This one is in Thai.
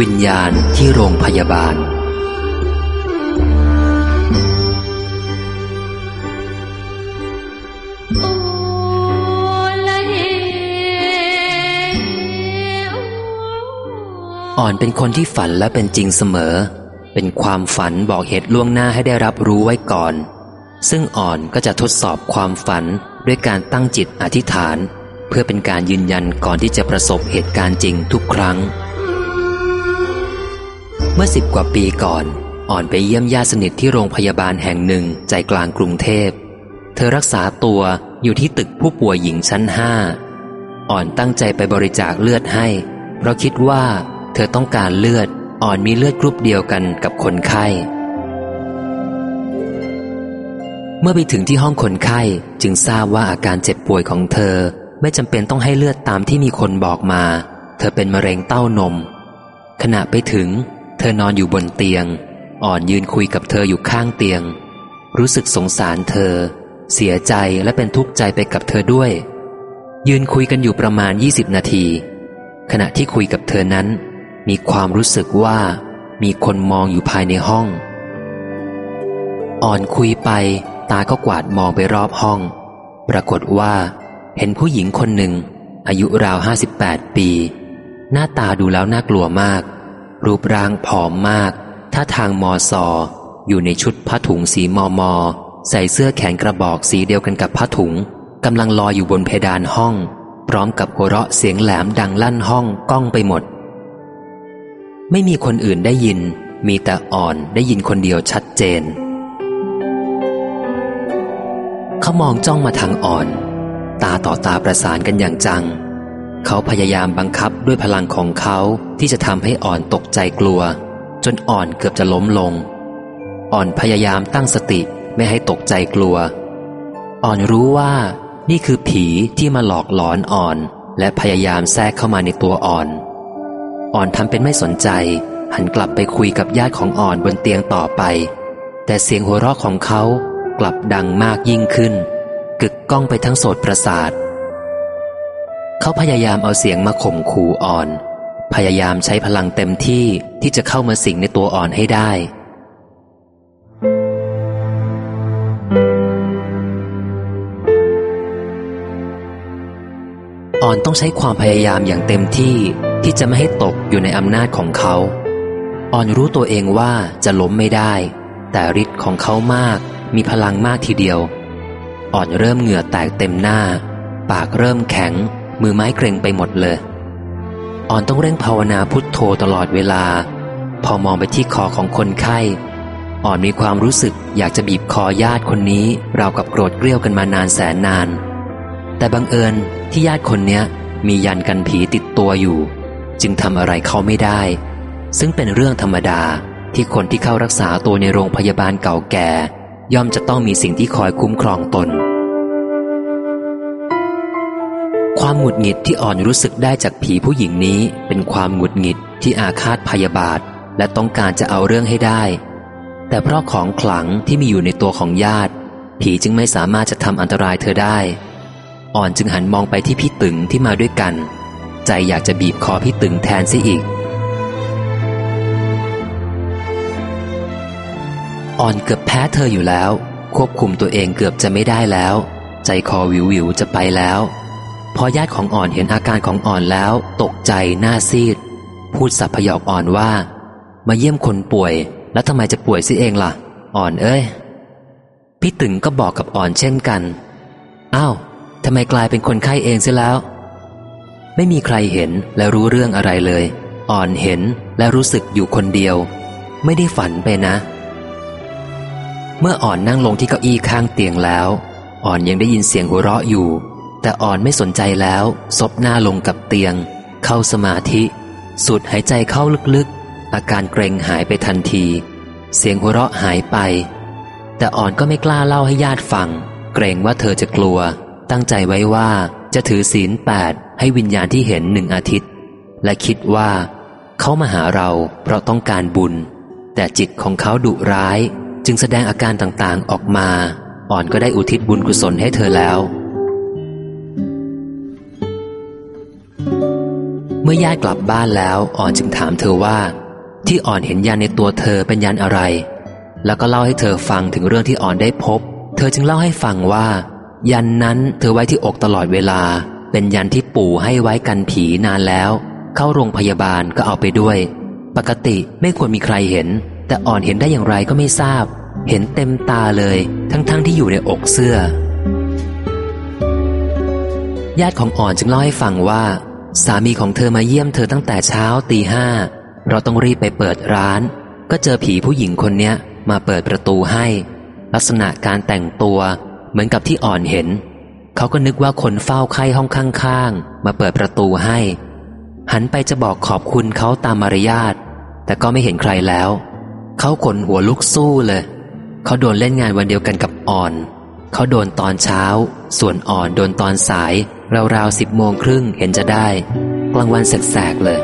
วิญญาณที่โรงพยาบาล อ่อนเป็นคนที่ฝันและเป็นจริงเสมอ เป็นความฝันบอกเหตุล่วงหน้าให้ได้รับรู้ไว้ก่อน ซึ่งอ่อนก็จะทดสอบความฝันด้วยการตั้งจิตอธิษฐาน เพื่อเป็นการยืนยันก่อนที่จะประสบเหตุการณ์จริงทุกครั้ง เมื่อสิบกว่าปีก่อน อ่อนไปเยี่ยมญาติสนิทที่โรงพยาบาลแห่งหนึ่งใจกลางกรุงเทพ เธอรักษาตัวอยู่ที่ตึกผู้ป่วยหญิงชั้นห้าอ่อนตั้งใจไปบริจาคเลือดให้ เพราะคิดว่าเธอต้องการเลือด อ่อนมีเลือดกรุ๊ปเดียวกันกับคนไข้ เมื่อไปถึงที่ห้องคนไข้จึงทราบว่าอาการเจ็บป่วยของเธอไม่จำเป็นต้องให้เลือดตามที่มีคนบอกมา เธอเป็นมะเร็งเต้านม ขณะไปถึง เธอนอนอยู่บนเตียง อ่อนยืนคุยกับเธออยู่ข้างเตียง รู้สึกสงสารเธอ เสียใจและเป็นทุกข์ใจไปกับเธอด้วย ยืนคุยกันอยู่ประมาณ 20 นาที ขณะที่คุยกับเธอนั้น มีความรู้สึกว่า มีคนมองอยู่ภายในห้อง อ่อนคุยไป ตาก็กวาดมองไปรอบห้อง ปรากฏว่า เห็นผู้หญิงคนหนึ่งอายุราวห้าสิบแปดปี หน้าตาดูแล้วน่ากลัวมาก รูปร่างผอมมากท่าทางมอซออยู่ในชุดผ้าถุงสีมอมอ ใส่เสื้อแขนกระบอกสีเดียวกันกับผ้าถุงกำลังลอยอยู่บนเพดานห้อง พร้อมกับหัวเราะเสียงแหลมดังลั่นห้องก้องไปหมด ไม่มีคนอื่นได้ยิน มีแต่อ่อนได้ยินคนเดียวชัดเจน เขามองจ้องมาทางอ่อน ตาต่อตาประสานกันอย่างจัง เขาพยายามบังคับด้วยพลังของเขาที่จะทำให้อ่อนตกใจกลัว จนอ่อนเกือบจะล้มลง อ่อนพยายามตั้งสติไม่ให้ตกใจกลัว อ่อนรู้ว่านี่คือผีที่มาหลอกหลอนอ่อน และพยายามแทรกเข้ามาในตัวอ่อน อ่อนทำเป็นไม่สนใจ หันกลับไปคุยกับญาติของอ่อนบนเตียงต่อไป แต่เสียงหัวเราะของเขากลับดังมากยิ่งขึ้น กึกก้องไปทั้งโสดประสาท เขาพยายามเอาเสียงมาข่มขู่อ่อน พยายามใช้พลังเต็มที่ที่จะเข้ามาสิงในตัวอ่อนให้ได้ อ่อนต้องใช้ความพยายามอย่างเต็มที่ที่จะไม่ให้ตกอยู่ในอำนาจของเขา อ่อนรู้ตัวเองว่าจะล้มไม่ได้ แต่ฤทธิ์ของเขามากมีพลังมากทีเดียว อ่อนเริ่มเหงื่อแตกเต็มหน้า ปากเริ่มแข็ง มือไม้เกร็งไปหมดเลย อ่อนต้องเร่งภาวนาพุทโธตลอดเวลา พอมองไปที่คอของคนไข้ อ่อนมีความรู้สึกอยากจะบีบคอญาติคนนี้ราวกับโกรธเกรี้ยวกันมานานแสนนาน แต่บังเอิญที่ญาติคนเนี้ยมียันกันผีติดตัวอยู่ จึงทำอะไรเขาไม่ได้ ซึ่งเป็นเรื่องธรรมดาที่คนที่เข้ารักษาตัวในโรงพยาบาลเก่าแก่ ย่อมจะต้องมีสิ่งที่คอยคุ้มครองตน ความหงุดหงิดที่อ่อนรู้สึกได้จากผีผู้หญิงนี้ เป็นความหงุดหงิดที่อาฆาตพยาบาท และต้องการจะเอาเรื่องให้ได้ แต่เพราะของขลังที่มีอยู่ในตัวของญาติ ผีจึงไม่สามารถจะทำอันตรายเธอได้ อ่อนจึงหันมองไปที่พี่ตึงที่มาด้วยกัน ใจอยากจะบีบคอพี่ตึงแทนซิอีก อ่อนเกือบแพ้เธออยู่แล้ว ควบคุมตัวเองเกือบจะไม่ได้แล้ว ใจคอวิววิวจะไปแล้ว พอญาติของอ่อนเห็นอาการของอ่อนแล้ว ตกใจหน้าซีด พูดสับพยอกอ่อนว่า มาเยี่ยมคนป่วย แล้วทำไมจะป่วยซิเองล่ะ อ่อนเอ้ย พี่ตึงก็บอกกับอ่อนเช่นกันอ้าวทำไมกลายเป็นคนไข้เองเสียแล้ว ไม่มีใครเห็นและรู้เรื่องอะไรเลย อ่อนเห็นและรู้สึกอยู่คนเดียว ไม่ได้ฝันไปนะ เมื่ออ่อนนั่งลงที่เก้าอี้ข้างเตียงแล้ว อ่อนยังได้ยินเสียงหัวเราะอยู่ แต่อ่อนไม่สนใจแล้วซบหน้าลงกับเตียง เข้าสมาธิ สูดหายใจเข้าลึกๆ อาการเกรงหายไปทันที เสียงหัวเราะหายไป แต่อ่อนก็ไม่กล้าเล่าให้ญาติฟัง เกรงว่าเธอจะกลัว ตั้งใจไว้ว่าจะถือศีลแปดให้วิญญาณที่เห็นหนึ่งอาทิตย์ และคิดว่า เขามาหาเราเพราะต้องการบุญ แต่จิตของเขาดุร้าย จึงแสดงอาการต่างๆออกมา อ่อนก็ได้อุทิศบุญกุศลให้เธอแล้ว เมื่อญาติกลับบ้านแล้วอ่อนจึงถามเธอว่า ที่อ่อนเห็นยันในตัวเธอเป็นยันอะไร แล้วก็เล่าให้เธอฟังถึงเรื่องที่อ่อนได้พบ เธอจึงเล่าให้ฟังว่า ยันนั้นเธอไว้ที่อกตลอดเวลา เป็นยันที่ปู่ให้ไว้กันผีนานแล้ว เข้าโรงพยาบาลก็เอาไปด้วย ปกติไม่ควรมีใครเห็น แต่อ่อนเห็นได้อย่างไรก็ไม่ทราบ เห็นเต็มตาเลย ทั้งๆทที่อยู่ในอกเสื้อ ญาติของอ่อนจึงเล่าให้ฟังว่า สามีของเธอมาเยี่ยมเธอตั้งแต่เช้าตีห้าเราต้องรีบไปเปิดร้าน ก็เจอผีผู้หญิงคนเนี้ยมาเปิดประตูให้ ลักษณะการแต่งตัว เหมือนกับที่อ่อนเห็น เขาก็นึกว่าคนเฝ้าไข้ห้องข้างๆ มาเปิดประตูให้ หันไปจะบอกขอบคุณเขาตามมารยาท แต่ก็ไม่เห็นใครแล้ว เขาขนหัวลุกสู้เลย เขาโดนเล่นงานวันเดียวกันกับอ่อน เขาโดนตอนเช้า ส่วนอ่อนโดนตอนสาย ราวๆสิบโมงครึ่งเห็นจะได้ กลางวันแสกๆเลย